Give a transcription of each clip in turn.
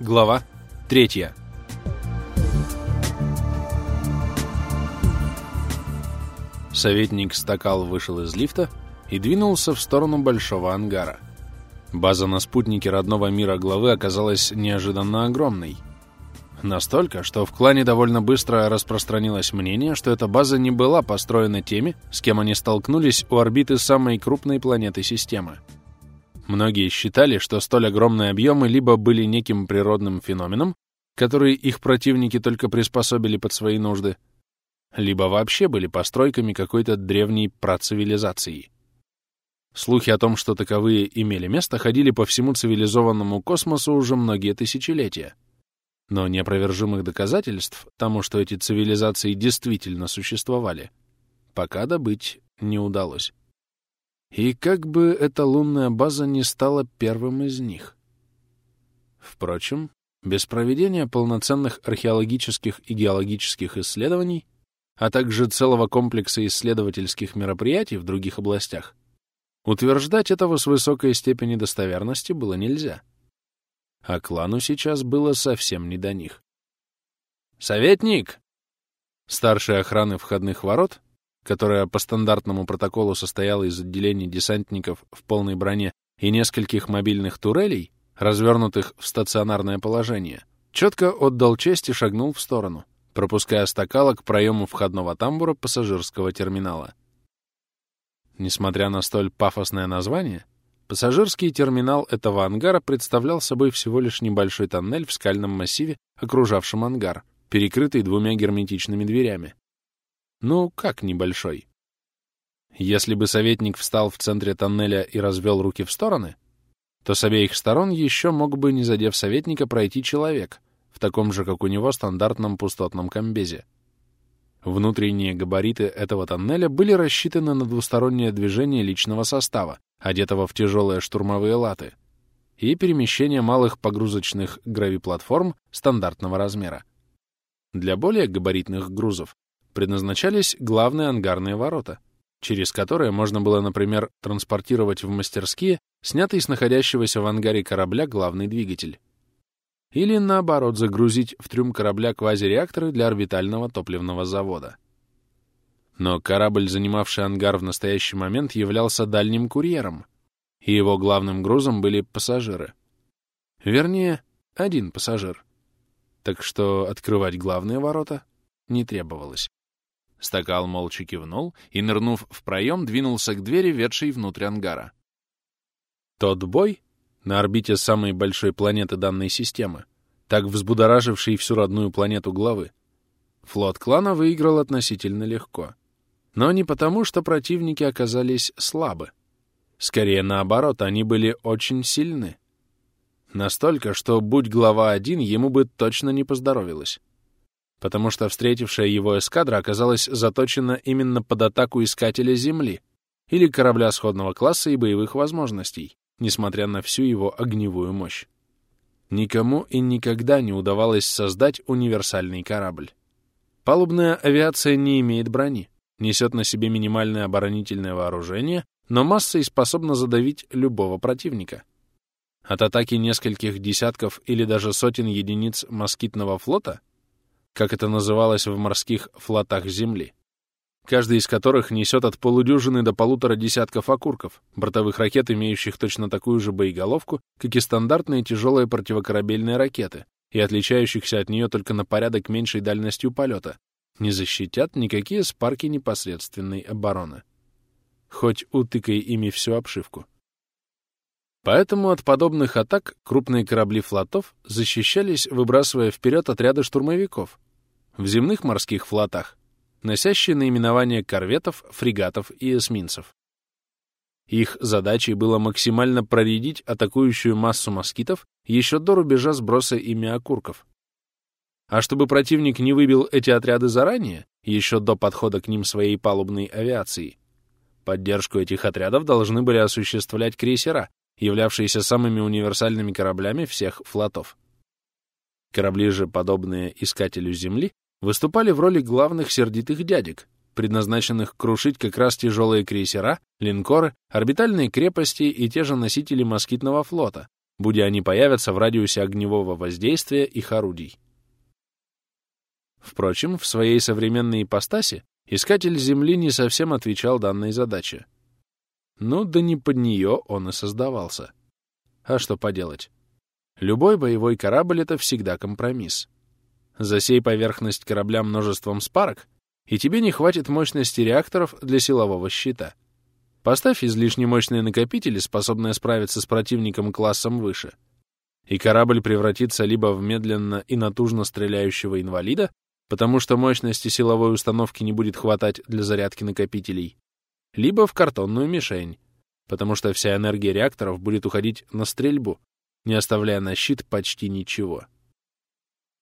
Глава 3. Советник Стакал вышел из лифта и двинулся в сторону большого ангара. База на спутнике родного мира главы оказалась неожиданно огромной. Настолько, что в клане довольно быстро распространилось мнение, что эта база не была построена теми, с кем они столкнулись у орбиты самой крупной планеты системы. Многие считали, что столь огромные объемы либо были неким природным феноменом, который их противники только приспособили под свои нужды, либо вообще были постройками какой-то древней процивилизации. Слухи о том, что таковые имели место, ходили по всему цивилизованному космосу уже многие тысячелетия. Но неопровержимых доказательств тому, что эти цивилизации действительно существовали, пока добыть не удалось. И как бы эта лунная база не стала первым из них. Впрочем, без проведения полноценных археологических и геологических исследований, а также целого комплекса исследовательских мероприятий в других областях, утверждать этого с высокой степенью достоверности было нельзя. А клану сейчас было совсем не до них. «Советник!» Старший охраны входных ворот, которая по стандартному протоколу состояла из отделений десантников в полной броне и нескольких мобильных турелей, развернутых в стационарное положение, четко отдал честь и шагнул в сторону, пропуская стакала к проему входного тамбура пассажирского терминала. Несмотря на столь пафосное название, пассажирский терминал этого ангара представлял собой всего лишь небольшой тоннель в скальном массиве, окружавшем ангар, перекрытый двумя герметичными дверями. Ну, как небольшой? Если бы советник встал в центре тоннеля и развел руки в стороны, то с обеих сторон еще мог бы, не задев советника, пройти человек в таком же, как у него, стандартном пустотном комбезе. Внутренние габариты этого тоннеля были рассчитаны на двустороннее движение личного состава, одетого в тяжелые штурмовые латы, и перемещение малых погрузочных гравиплатформ стандартного размера. Для более габаритных грузов предназначались главные ангарные ворота, через которые можно было, например, транспортировать в мастерские снятый с находящегося в ангаре корабля главный двигатель. Или, наоборот, загрузить в трюм корабля квазиреакторы для орбитального топливного завода. Но корабль, занимавший ангар в настоящий момент, являлся дальним курьером, и его главным грузом были пассажиры. Вернее, один пассажир. Так что открывать главные ворота не требовалось. Стакал молча кивнул и, нырнув в проем, двинулся к двери, ведшей внутрь ангара. Тот бой на орбите самой большой планеты данной системы, так взбудораживший всю родную планету главы, флот клана выиграл относительно легко. Но не потому, что противники оказались слабы. Скорее наоборот, они были очень сильны. Настолько, что, будь глава один, ему бы точно не поздоровилось потому что встретившая его эскадра оказалась заточена именно под атаку искателя Земли или корабля сходного класса и боевых возможностей, несмотря на всю его огневую мощь. Никому и никогда не удавалось создать универсальный корабль. Палубная авиация не имеет брони, несет на себе минимальное оборонительное вооружение, но массой способна задавить любого противника. От атаки нескольких десятков или даже сотен единиц москитного флота как это называлось в морских флотах Земли, каждый из которых несет от полудюжины до полутора десятков окурков, бортовых ракет, имеющих точно такую же боеголовку, как и стандартные тяжелые противокорабельные ракеты, и отличающихся от нее только на порядок меньшей дальностью полета, не защитят никакие спарки непосредственной обороны. Хоть утыкай ими всю обшивку. Поэтому от подобных атак крупные корабли флотов защищались, выбрасывая вперед отряды штурмовиков. В земных морских флотах носящие наименование корветов, фрегатов и эсминцев. Их задачей было максимально проредить атакующую массу москитов еще до рубежа сброса ими окурков. А чтобы противник не выбил эти отряды заранее, еще до подхода к ним своей палубной авиации, поддержку этих отрядов должны были осуществлять крейсера, являвшиеся самыми универсальными кораблями всех флотов. Корабли же, подобные искателю Земли, выступали в роли главных сердитых дядек, предназначенных крушить как раз тяжелые крейсера, линкоры, орбитальные крепости и те же носители москитного флота, будь они появятся в радиусе огневого воздействия их орудий. Впрочем, в своей современной ипостаси искатель Земли не совсем отвечал данной задаче. Ну, да не под нее он и создавался. А что поделать? Любой боевой корабль — это всегда компромисс. Засей поверхность корабля множеством спарок, и тебе не хватит мощности реакторов для силового щита. Поставь излишне мощные накопители, способные справиться с противником классом выше, и корабль превратится либо в медленно и натужно стреляющего инвалида, потому что мощности силовой установки не будет хватать для зарядки накопителей, либо в картонную мишень, потому что вся энергия реакторов будет уходить на стрельбу, не оставляя на щит почти ничего.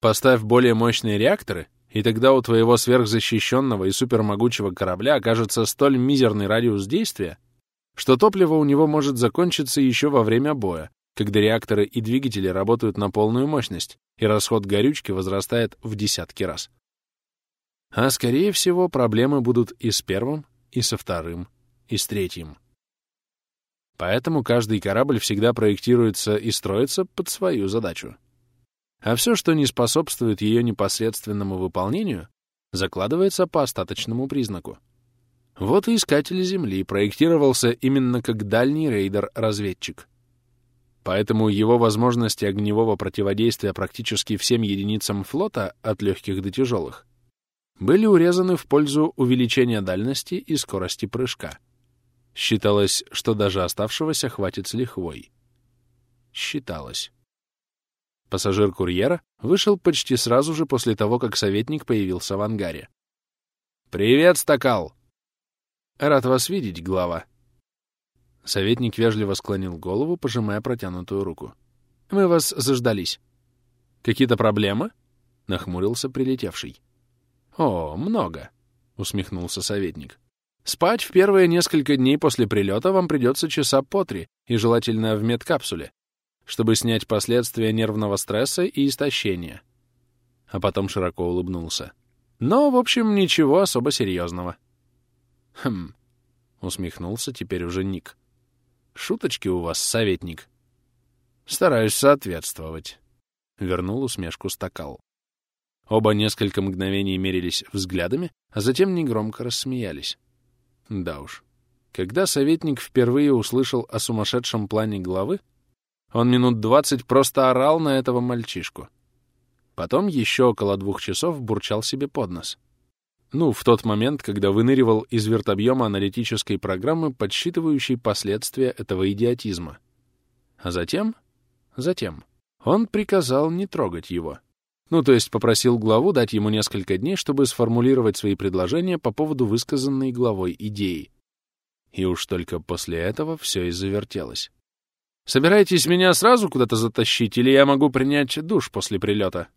Поставь более мощные реакторы, и тогда у твоего сверхзащищенного и супермогучего корабля окажется столь мизерный радиус действия, что топливо у него может закончиться еще во время боя, когда реакторы и двигатели работают на полную мощность, и расход горючки возрастает в десятки раз. А скорее всего, проблемы будут и с первым, и со вторым, и с третьим. Поэтому каждый корабль всегда проектируется и строится под свою задачу. А все, что не способствует ее непосредственному выполнению, закладывается по остаточному признаку. Вот и искатель Земли проектировался именно как дальний рейдер-разведчик. Поэтому его возможности огневого противодействия практически всем единицам флота, от легких до тяжелых, были урезаны в пользу увеличения дальности и скорости прыжка. Считалось, что даже оставшегося хватит с лихвой. Считалось. Пассажир курьера вышел почти сразу же после того, как советник появился в ангаре. «Привет, Стакал!» «Рад вас видеть, глава!» Советник вежливо склонил голову, пожимая протянутую руку. «Мы вас заждались». «Какие-то проблемы?» — нахмурился прилетевший. «О, много», — усмехнулся советник. Спать в первые несколько дней после прилета вам придется часа по три, и желательно в медкапсуле, чтобы снять последствия нервного стресса и истощения. А потом широко улыбнулся. Но, в общем, ничего особо серьезного. Хм, усмехнулся теперь уже Ник. Шуточки у вас, советник. Стараюсь соответствовать. Вернул усмешку стакал. Оба несколько мгновений мерились взглядами, а затем негромко рассмеялись. Да уж. Когда советник впервые услышал о сумасшедшем плане главы, он минут двадцать просто орал на этого мальчишку. Потом еще около двух часов бурчал себе под нос. Ну, в тот момент, когда выныривал из вертобъема аналитической программы, подсчитывающей последствия этого идиотизма. А затем... Затем он приказал не трогать его. Ну, то есть попросил главу дать ему несколько дней, чтобы сформулировать свои предложения по поводу высказанной главой идеи. И уж только после этого все и завертелось. «Собираетесь меня сразу куда-то затащить, или я могу принять душ после прилета?»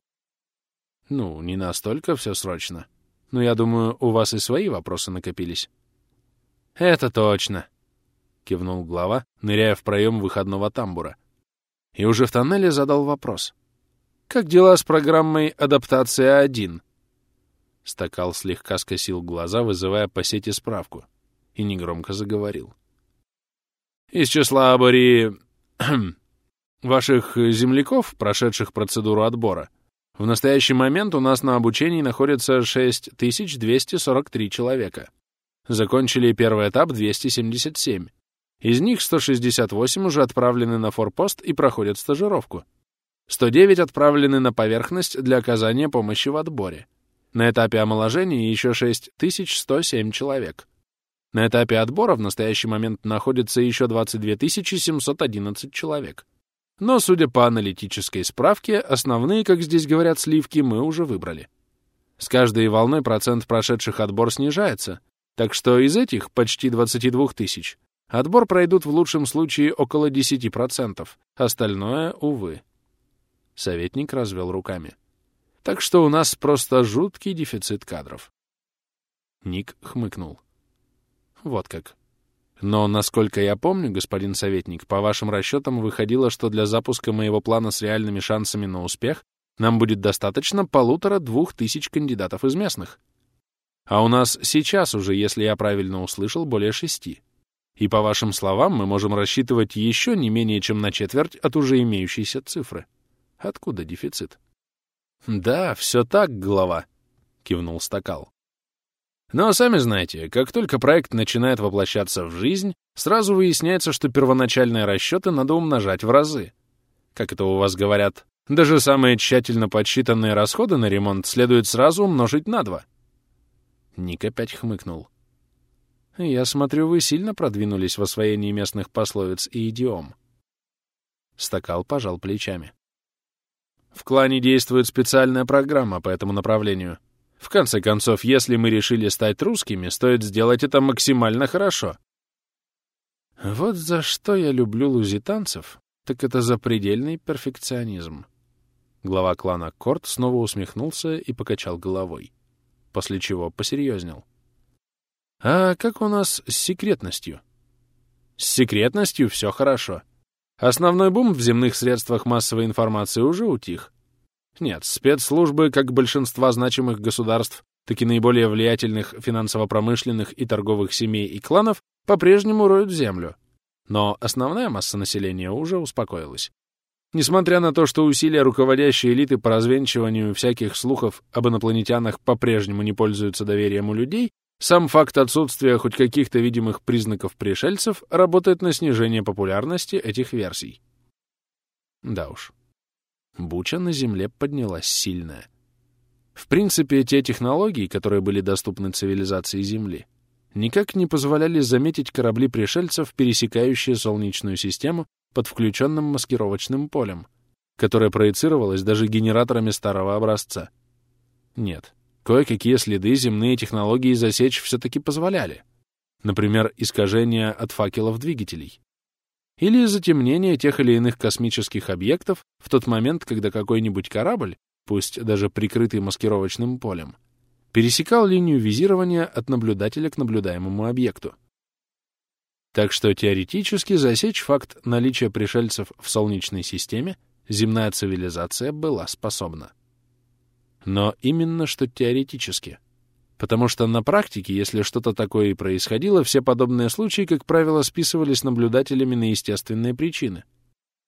«Ну, не настолько все срочно. Но я думаю, у вас и свои вопросы накопились». «Это точно», — кивнул глава, ныряя в проем выходного тамбура. И уже в тоннеле задал вопрос. Как дела с программой «Адаптация 1»?» Стакал слегка скосил глаза, вызывая по сети справку, и негромко заговорил. «Из числа абори... ваших земляков, прошедших процедуру отбора, в настоящий момент у нас на обучении находится 6243 человека. Закончили первый этап 277. Из них 168 уже отправлены на форпост и проходят стажировку. 109 отправлены на поверхность для оказания помощи в отборе. На этапе омоложения еще 6107 человек. На этапе отбора в настоящий момент находится еще 22 711 человек. Но, судя по аналитической справке, основные, как здесь говорят, сливки мы уже выбрали. С каждой волной процент прошедших отбор снижается, так что из этих почти 22 тысяч отбор пройдут в лучшем случае около 10%, остальное, увы. Советник развел руками. Так что у нас просто жуткий дефицит кадров. Ник хмыкнул. Вот как. Но, насколько я помню, господин советник, по вашим расчетам выходило, что для запуска моего плана с реальными шансами на успех нам будет достаточно полутора-двух тысяч кандидатов из местных. А у нас сейчас уже, если я правильно услышал, более шести. И по вашим словам, мы можем рассчитывать еще не менее чем на четверть от уже имеющейся цифры. Откуда дефицит? Да, все так, глава, кивнул Стакал. Но сами знаете, как только проект начинает воплощаться в жизнь, сразу выясняется, что первоначальные расчеты надо умножать в разы. Как это у вас говорят, даже самые тщательно подсчитанные расходы на ремонт следует сразу умножить на два. Ник опять хмыкнул. «Я смотрю, вы сильно продвинулись в освоении местных пословиц и идиом». Стакал пожал плечами. «В клане действует специальная программа по этому направлению. В конце концов, если мы решили стать русскими, стоит сделать это максимально хорошо». «Вот за что я люблю лузитанцев, так это за предельный перфекционизм». Глава клана Корт снова усмехнулся и покачал головой, после чего посерьезнел. А как у нас с секретностью? С секретностью все хорошо. Основной бум в земных средствах массовой информации уже утих. Нет, спецслужбы как большинства значимых государств, так и наиболее влиятельных финансово-промышленных и торговых семей и кланов по-прежнему роют землю. Но основная масса населения уже успокоилась. Несмотря на то, что усилия руководящей элиты по развенчиванию всяких слухов об инопланетянах по-прежнему не пользуются доверием у людей, сам факт отсутствия хоть каких-то видимых признаков пришельцев работает на снижение популярности этих версий. Да уж. Буча на Земле поднялась сильная. В принципе, те технологии, которые были доступны цивилизации Земли, никак не позволяли заметить корабли пришельцев, пересекающие Солнечную систему под включенным маскировочным полем, которое проецировалось даже генераторами старого образца. Нет, Кое-какие следы земные технологии засечь все-таки позволяли. Например, искажения от факелов двигателей. Или затемнение тех или иных космических объектов в тот момент, когда какой-нибудь корабль, пусть даже прикрытый маскировочным полем, пересекал линию визирования от наблюдателя к наблюдаемому объекту. Так что теоретически засечь факт наличия пришельцев в Солнечной системе земная цивилизация была способна. Но именно что теоретически. Потому что на практике, если что-то такое и происходило, все подобные случаи, как правило, списывались наблюдателями на естественные причины.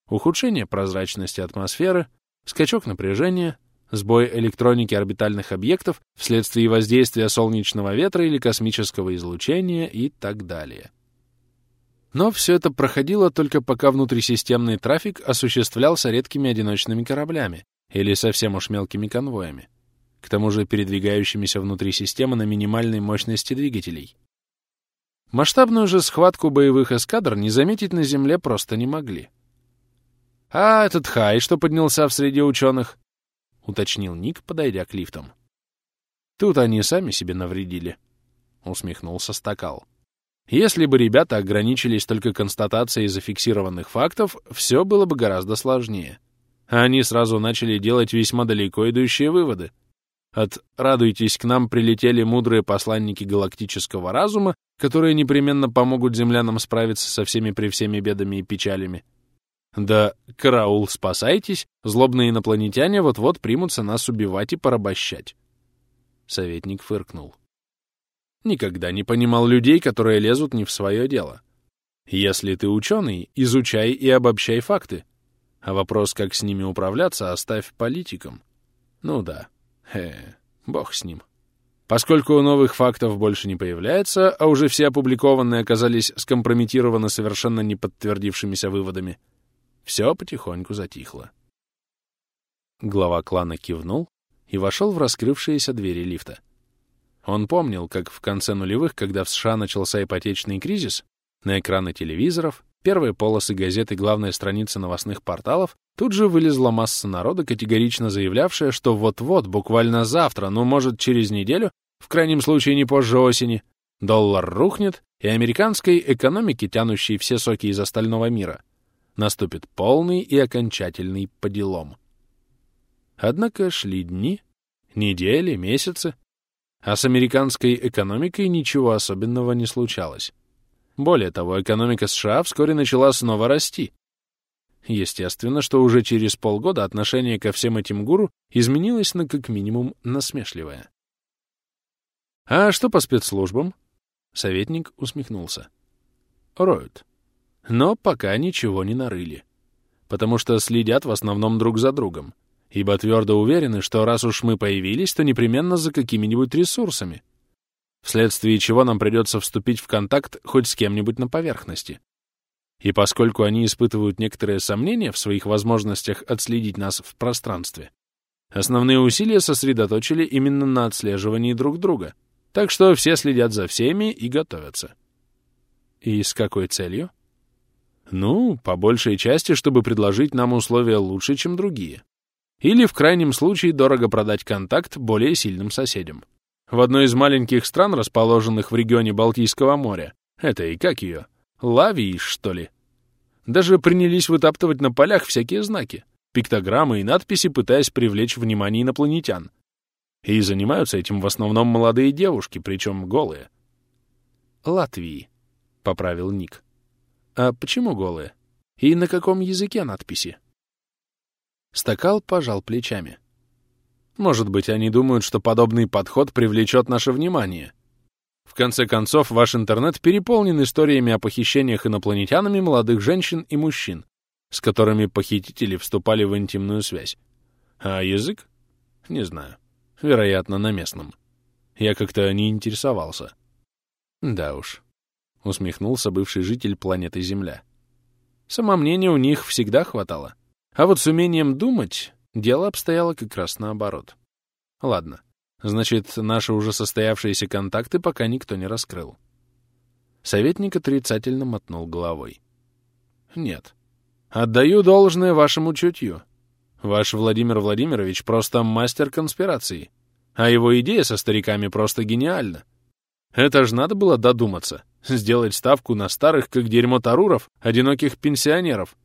Ухудшение прозрачности атмосферы, скачок напряжения, сбой электроники орбитальных объектов вследствие воздействия солнечного ветра или космического излучения и так далее. Но все это проходило только пока внутрисистемный трафик осуществлялся редкими одиночными кораблями, или совсем уж мелкими конвоями, к тому же передвигающимися внутри системы на минимальной мощности двигателей. Масштабную же схватку боевых эскадр не заметить на Земле просто не могли. «А этот Хай, что поднялся в среде ученых?» — уточнил Ник, подойдя к лифтам. «Тут они сами себе навредили», — усмехнулся Стакал. «Если бы ребята ограничились только констатацией зафиксированных фактов, все было бы гораздо сложнее а они сразу начали делать весьма далеко идущие выводы. От «радуйтесь, к нам прилетели мудрые посланники галактического разума, которые непременно помогут землянам справиться со всеми при всеми бедами и печалями». Да, караул, спасайтесь, злобные инопланетяне вот-вот примутся нас убивать и порабощать. Советник фыркнул. Никогда не понимал людей, которые лезут не в свое дело. Если ты ученый, изучай и обобщай факты. А вопрос, как с ними управляться, оставь политикам. Ну да, хе, бог с ним. Поскольку новых фактов больше не появляется, а уже все опубликованные оказались скомпрометированы совершенно не подтвердившимися выводами, все потихоньку затихло. Глава клана кивнул и вошел в раскрывшиеся двери лифта. Он помнил, как в конце нулевых, когда в США начался ипотечный кризис, на экраны телевизоров первые полосы газет и главные страницы новостных порталов, тут же вылезла масса народа, категорично заявлявшая, что вот-вот, буквально завтра, ну, может, через неделю, в крайнем случае не позже осени, доллар рухнет, и американской экономике, тянущей все соки из остального мира, наступит полный и окончательный поделом. Однако шли дни, недели, месяцы, а с американской экономикой ничего особенного не случалось. Более того, экономика США вскоре начала снова расти. Естественно, что уже через полгода отношение ко всем этим гуру изменилось на как минимум насмешливое. «А что по спецслужбам?» Советник усмехнулся. роют. Но пока ничего не нарыли. Потому что следят в основном друг за другом. Ибо твердо уверены, что раз уж мы появились, то непременно за какими-нибудь ресурсами. Вследствие чего нам придется вступить в контакт хоть с кем-нибудь на поверхности. И поскольку они испытывают некоторые сомнения в своих возможностях отследить нас в пространстве, основные усилия сосредоточили именно на отслеживании друг друга. Так что все следят за всеми и готовятся. И с какой целью? Ну, по большей части, чтобы предложить нам условия лучше, чем другие. Или, в крайнем случае, дорого продать контакт более сильным соседям. В одной из маленьких стран, расположенных в регионе Балтийского моря, это и как ее, Лавии, что ли, даже принялись вытаптывать на полях всякие знаки, пиктограммы и надписи, пытаясь привлечь внимание инопланетян. И занимаются этим в основном молодые девушки, причем голые. Латвии. — поправил Ник. «А почему голые? И на каком языке надписи?» Стакал пожал плечами. «Может быть, они думают, что подобный подход привлечет наше внимание. В конце концов, ваш интернет переполнен историями о похищениях инопланетянами молодых женщин и мужчин, с которыми похитители вступали в интимную связь. А язык? Не знаю. Вероятно, на местном. Я как-то не интересовался. Да уж, — усмехнулся бывший житель планеты Земля. Самомнения у них всегда хватало. А вот с умением думать дело обстояло как раз наоборот. Ладно, значит, наши уже состоявшиеся контакты пока никто не раскрыл. Советник отрицательно мотнул головой. Нет. Отдаю должное вашему чутью. Ваш Владимир Владимирович просто мастер конспирации. А его идея со стариками просто гениальна. Это ж надо было додуматься. Сделать ставку на старых, как дерьмо таруров, одиноких пенсионеров.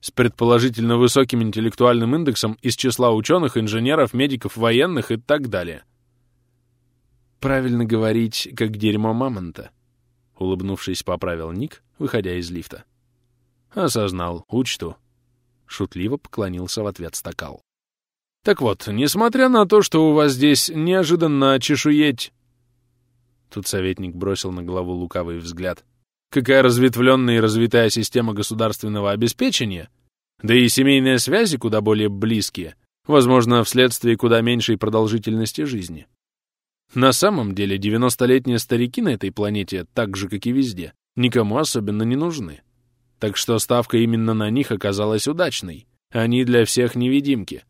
С предположительно высоким интеллектуальным индексом из числа ученых, инженеров, медиков, военных и так далее. Правильно говорить, как дерьмо мамонта. Улыбнувшись, поправил Ник, выходя из лифта. Осознал, учту. Шутливо поклонился в ответ стакал. Так вот, несмотря на то, что у вас здесь неожиданно чешуеть Тут советник бросил на главу лукавый взгляд. Какая разветвленная и развитая система государственного обеспечения, да и семейные связи куда более близкие, возможно, вследствие куда меньшей продолжительности жизни. На самом деле 90-летние старики на этой планете, так же, как и везде, никому особенно не нужны. Так что ставка именно на них оказалась удачной. Они для всех невидимки.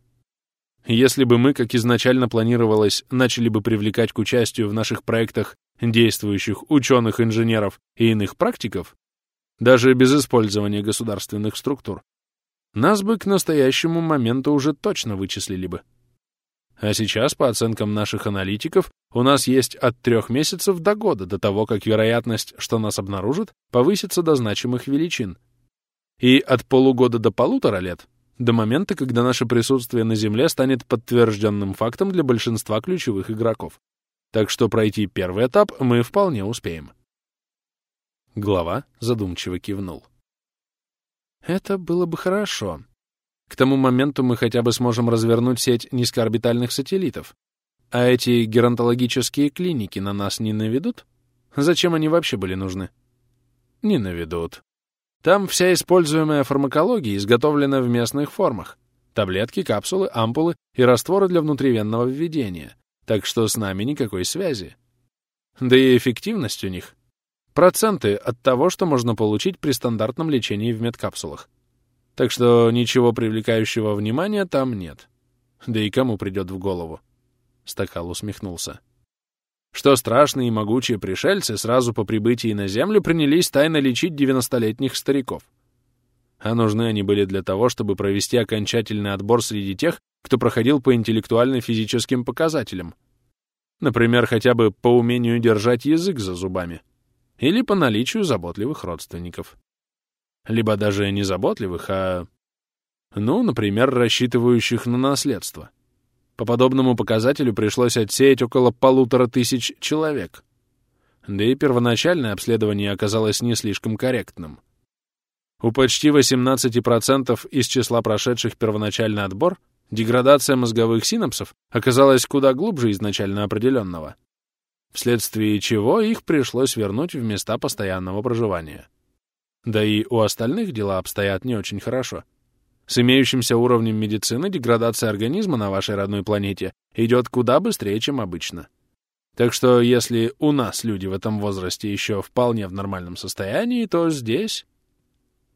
Если бы мы, как изначально планировалось, начали бы привлекать к участию в наших проектах действующих ученых, инженеров и иных практиков, даже без использования государственных структур, нас бы к настоящему моменту уже точно вычислили бы. А сейчас, по оценкам наших аналитиков, у нас есть от трех месяцев до года до того, как вероятность, что нас обнаружат, повысится до значимых величин. И от полугода до полутора лет, до момента, когда наше присутствие на Земле станет подтвержденным фактом для большинства ключевых игроков. Так что пройти первый этап мы вполне успеем. Глава задумчиво кивнул. Это было бы хорошо. К тому моменту мы хотя бы сможем развернуть сеть низкоорбитальных сателлитов. А эти геронтологические клиники на нас не наведут? Зачем они вообще были нужны? Не наведут. Там вся используемая фармакология изготовлена в местных формах. Таблетки, капсулы, ампулы и растворы для внутривенного введения. Так что с нами никакой связи. Да и эффективность у них. Проценты от того, что можно получить при стандартном лечении в медкапсулах. Так что ничего привлекающего внимания там нет. Да и кому придет в голову? Стакал усмехнулся. Что страшные и могучие пришельцы сразу по прибытии на Землю принялись тайно лечить девяностолетних стариков. А нужны они были для того, чтобы провести окончательный отбор среди тех, кто проходил по интеллектуально-физическим показателям. Например, хотя бы по умению держать язык за зубами. Или по наличию заботливых родственников. Либо даже не заботливых, а... Ну, например, рассчитывающих на наследство. По подобному показателю пришлось отсеять около полутора тысяч человек. Да и первоначальное обследование оказалось не слишком корректным. У почти 18% из числа прошедших первоначальный отбор Деградация мозговых синапсов оказалась куда глубже изначально определенного, вследствие чего их пришлось вернуть в места постоянного проживания. Да и у остальных дела обстоят не очень хорошо. С имеющимся уровнем медицины деградация организма на вашей родной планете идет куда быстрее, чем обычно. Так что если у нас люди в этом возрасте еще вполне в нормальном состоянии, то здесь...»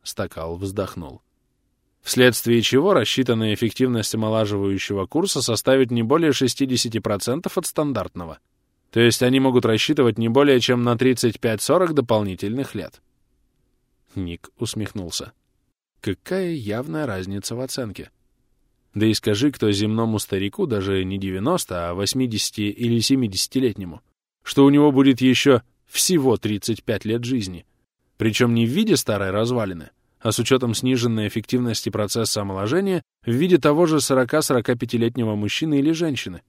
Стакал вздохнул. Вследствие чего рассчитанная эффективность омолаживающего курса составит не более 60% от стандартного. То есть они могут рассчитывать не более чем на 35-40 дополнительных лет. Ник усмехнулся. Какая явная разница в оценке. Да и скажи кто земному старику, даже не 90, а 80 или 70-летнему, что у него будет еще всего 35 лет жизни, причем не в виде старой развалины, а с учетом сниженной эффективности процесса омоложения в виде того же 40-45-летнего мужчины или женщины,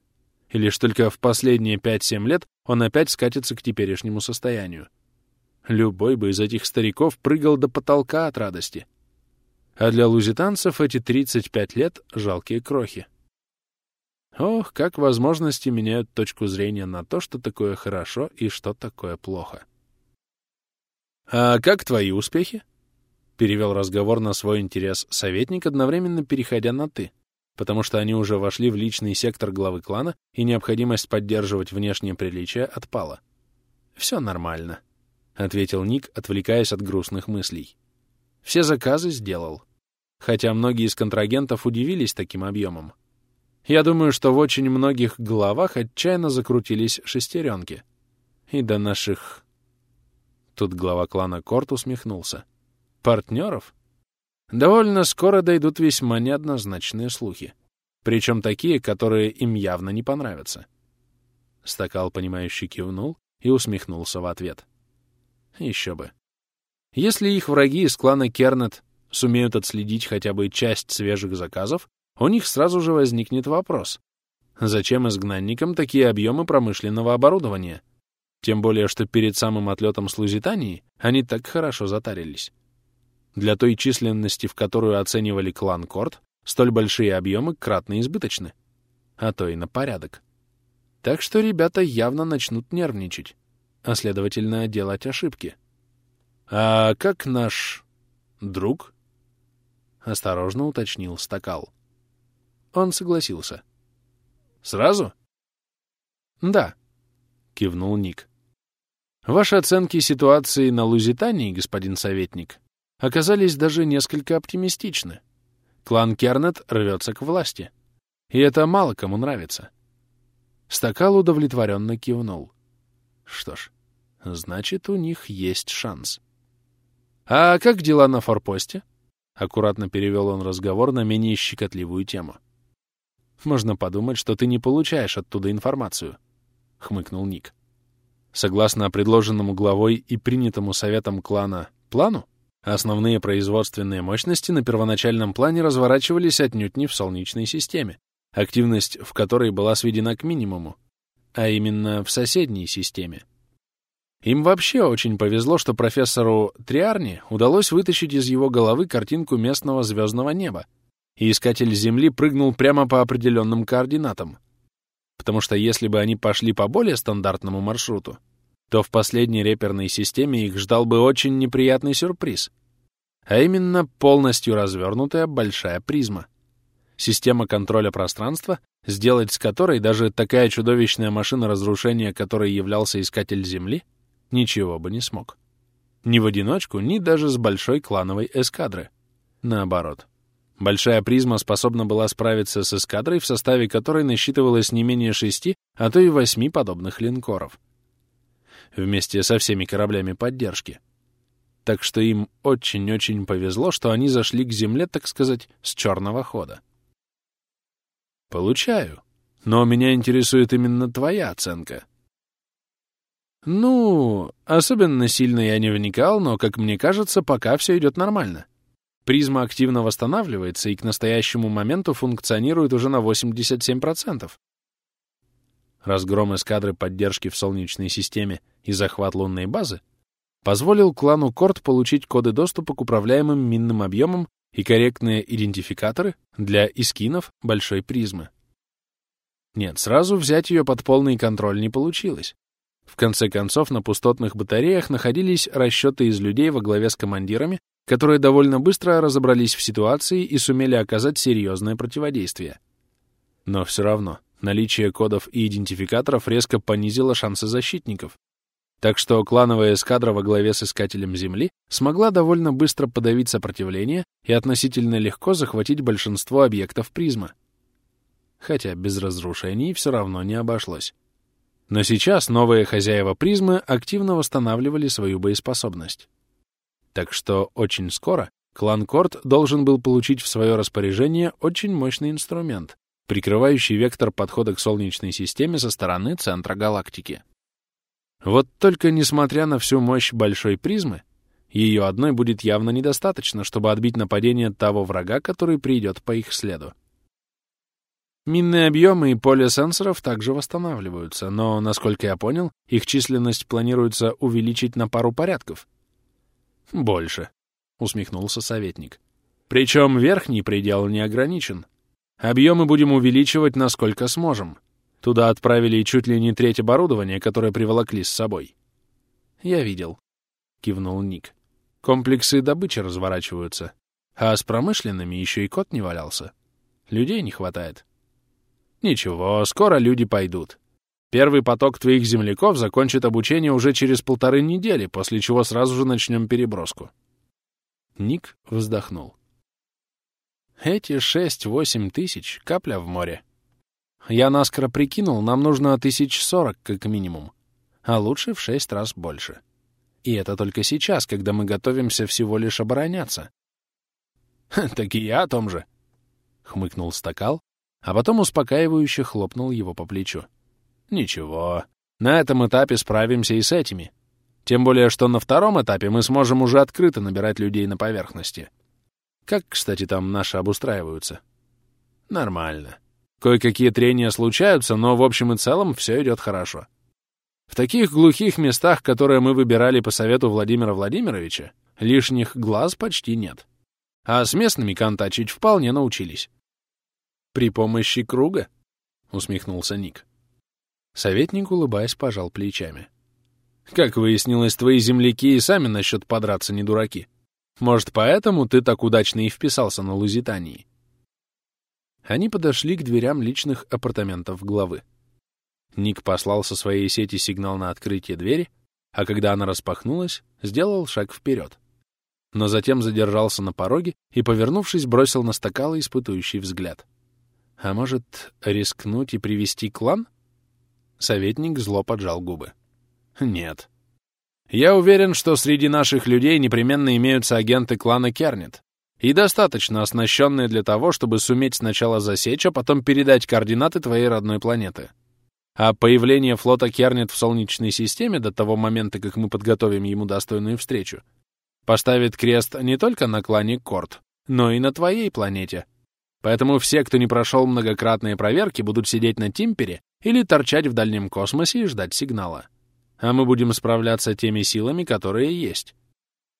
и лишь только в последние 5-7 лет он опять скатится к теперешнему состоянию. Любой бы из этих стариков прыгал до потолка от радости. А для лузитанцев эти 35 лет — жалкие крохи. Ох, как возможности меняют точку зрения на то, что такое хорошо и что такое плохо. «А как твои успехи?» Перевел разговор на свой интерес советник, одновременно переходя на «ты», потому что они уже вошли в личный сектор главы клана, и необходимость поддерживать внешнее приличие отпала. «Все нормально», — ответил Ник, отвлекаясь от грустных мыслей. «Все заказы сделал. Хотя многие из контрагентов удивились таким объемом. Я думаю, что в очень многих головах отчаянно закрутились шестеренки. И до наших...» Тут глава клана Корт усмехнулся. Партнеров? Довольно скоро дойдут весьма неоднозначные слухи. Причем такие, которые им явно не понравятся. Стакал, понимающий, кивнул и усмехнулся в ответ. Еще бы. Если их враги из клана Кернет сумеют отследить хотя бы часть свежих заказов, у них сразу же возникнет вопрос. Зачем изгнанникам такие объемы промышленного оборудования? Тем более, что перед самым отлетом с Лузитании они так хорошо затарились. Для той численности, в которую оценивали клан Корт, столь большие объемы кратно избыточны, а то и на порядок. Так что ребята явно начнут нервничать, а следовательно делать ошибки. «А как наш... друг?» — осторожно уточнил Стакал. Он согласился. «Сразу?» «Да», — кивнул Ник. «Ваши оценки ситуации на Лузитании, господин советник, оказались даже несколько оптимистичны. Клан Кернет рвется к власти. И это мало кому нравится. Стакал удовлетворенно кивнул. Что ж, значит, у них есть шанс. «А как дела на форпосте?» Аккуратно перевел он разговор на менее щекотливую тему. «Можно подумать, что ты не получаешь оттуда информацию», — хмыкнул Ник. Согласно предложенному главой и принятому советом клана плану, Основные производственные мощности на первоначальном плане разворачивались отнюдь не в Солнечной системе, активность в которой была сведена к минимуму, а именно в соседней системе. Им вообще очень повезло, что профессору Триарни удалось вытащить из его головы картинку местного звездного неба, и искатель Земли прыгнул прямо по определенным координатам. Потому что если бы они пошли по более стандартному маршруту, то в последней реперной системе их ждал бы очень неприятный сюрприз. А именно полностью развернутая большая призма. Система контроля пространства, сделать с которой даже такая чудовищная машина разрушения, которой являлся Искатель Земли, ничего бы не смог. Ни в одиночку, ни даже с большой клановой эскадры. Наоборот. Большая призма способна была справиться с эскадрой, в составе которой насчитывалось не менее шести, а то и восьми подобных линкоров — вместе со всеми кораблями поддержки. Так что им очень-очень повезло, что они зашли к Земле, так сказать, с черного хода. Получаю. Но меня интересует именно твоя оценка. Ну, особенно сильно я не вникал, но, как мне кажется, пока все идет нормально. Призма активно восстанавливается и к настоящему моменту функционирует уже на 87%. Разгром эскадры поддержки в Солнечной системе и захват лунной базы позволил клану Корт получить коды доступа к управляемым минным объемам и корректные идентификаторы для искинов большой призмы. Нет, сразу взять ее под полный контроль не получилось. В конце концов, на пустотных батареях находились расчеты из людей во главе с командирами, которые довольно быстро разобрались в ситуации и сумели оказать серьезное противодействие. Но все равно, наличие кодов и идентификаторов резко понизило шансы защитников, так что клановая эскадра во главе с Искателем Земли смогла довольно быстро подавить сопротивление и относительно легко захватить большинство объектов призмы. Хотя без разрушений все равно не обошлось. Но сейчас новые хозяева призмы активно восстанавливали свою боеспособность. Так что очень скоро клан Корт должен был получить в свое распоряжение очень мощный инструмент, прикрывающий вектор подхода к Солнечной системе со стороны центра галактики. Вот только несмотря на всю мощь большой призмы, ее одной будет явно недостаточно, чтобы отбить нападение того врага, который придет по их следу. Минные объемы и поле сенсоров также восстанавливаются, но, насколько я понял, их численность планируется увеличить на пару порядков. «Больше», — усмехнулся советник. «Причем верхний предел не ограничен. Объемы будем увеличивать, насколько сможем. Туда отправили чуть ли не треть оборудования, которое приволокли с собой. «Я видел», — кивнул Ник. «Комплексы добычи разворачиваются. А с промышленными еще и кот не валялся. Людей не хватает». «Ничего, скоро люди пойдут. Первый поток твоих земляков закончит обучение уже через полторы недели, после чего сразу же начнем переброску». Ник вздохнул. «Эти шесть-восемь тысяч — капля в море. Я наскоро прикинул, нам нужно тысяч сорок как минимум, а лучше в шесть раз больше. И это только сейчас, когда мы готовимся всего лишь обороняться. «Так и я о том же», — хмыкнул стакал, а потом успокаивающе хлопнул его по плечу. «Ничего, на этом этапе справимся и с этими. Тем более, что на втором этапе мы сможем уже открыто набирать людей на поверхности. Как, кстати, там наши обустраиваются?» «Нормально. Кое-какие трения случаются, но в общем и целом все идет хорошо. В таких глухих местах, которые мы выбирали по совету Владимира Владимировича, лишних глаз почти нет. А с местными контачить вполне научились. «При помощи круга?» — усмехнулся Ник. Советник, улыбаясь, пожал плечами. «Как выяснилось, твои земляки и сами насчет подраться не дураки. Может, поэтому ты так удачно и вписался на Лузитании?» Они подошли к дверям личных апартаментов главы. Ник послал со своей сети сигнал на открытие двери, а когда она распахнулась, сделал шаг вперед. Но затем задержался на пороге и, повернувшись, бросил на стакала испытующий взгляд. А может, рискнуть и привести клан? Советник зло поджал губы. Нет. Я уверен, что среди наших людей непременно имеются агенты клана Кернет, и достаточно оснащенные для того, чтобы суметь сначала засечь, а потом передать координаты твоей родной планеты. А появление флота Кернет в Солнечной системе до того момента, как мы подготовим ему достойную встречу, поставит крест не только на клане Корт, но и на твоей планете. Поэтому все, кто не прошел многократные проверки, будут сидеть на Тимпере или торчать в дальнем космосе и ждать сигнала. А мы будем справляться теми силами, которые есть.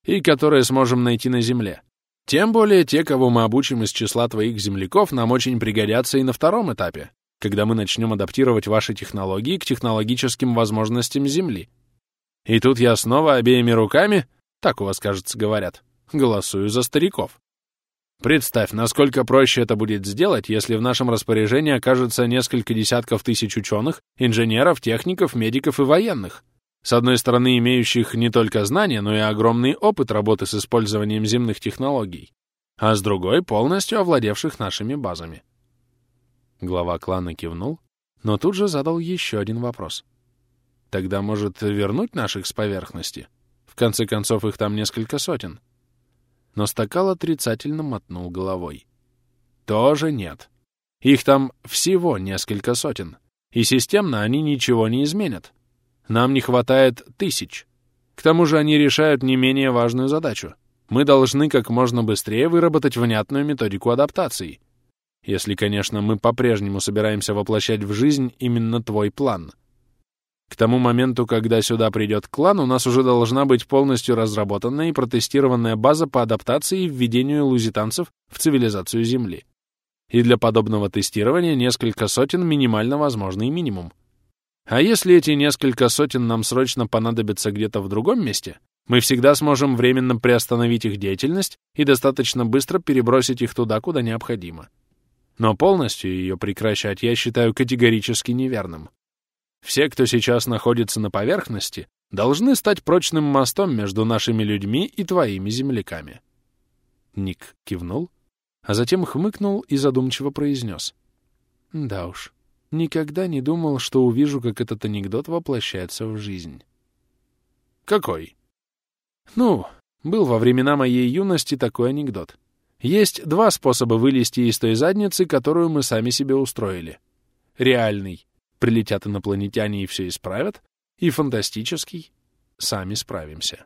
И которые сможем найти на Земле. Тем более те, кого мы обучим из числа твоих земляков, нам очень пригодятся и на втором этапе, когда мы начнем адаптировать ваши технологии к технологическим возможностям Земли. И тут я снова обеими руками, так у вас, кажется, говорят, голосую за стариков. Представь, насколько проще это будет сделать, если в нашем распоряжении окажется несколько десятков тысяч ученых, инженеров, техников, медиков и военных, с одной стороны, имеющих не только знания, но и огромный опыт работы с использованием земных технологий, а с другой — полностью овладевших нашими базами. Глава клана кивнул, но тут же задал еще один вопрос. Тогда, может, вернуть наших с поверхности? В конце концов, их там несколько сотен. Но Стакал отрицательно мотнул головой. Тоже нет. Их там всего несколько сотен, и системно они ничего не изменят. Нам не хватает тысяч. К тому же они решают не менее важную задачу. Мы должны как можно быстрее выработать внятную методику адаптации. Если, конечно, мы по-прежнему собираемся воплощать в жизнь именно твой план. К тому моменту, когда сюда придет клан, у нас уже должна быть полностью разработанная и протестированная база по адаптации и введению лузитанцев в цивилизацию Земли. И для подобного тестирования несколько сотен минимально возможный минимум. А если эти несколько сотен нам срочно понадобятся где-то в другом месте, мы всегда сможем временно приостановить их деятельность и достаточно быстро перебросить их туда, куда необходимо. Но полностью ее прекращать я считаю категорически неверным. Все, кто сейчас находится на поверхности, должны стать прочным мостом между нашими людьми и твоими земляками. Ник кивнул, а затем хмыкнул и задумчиво произнес. Да уж, никогда не думал, что увижу, как этот анекдот воплощается в жизнь. Какой? Ну, был во времена моей юности такой анекдот. Есть два способа вылезти из той задницы, которую мы сами себе устроили. Реальный — прилетят инопланетяне и все исправят, и фантастический — сами справимся.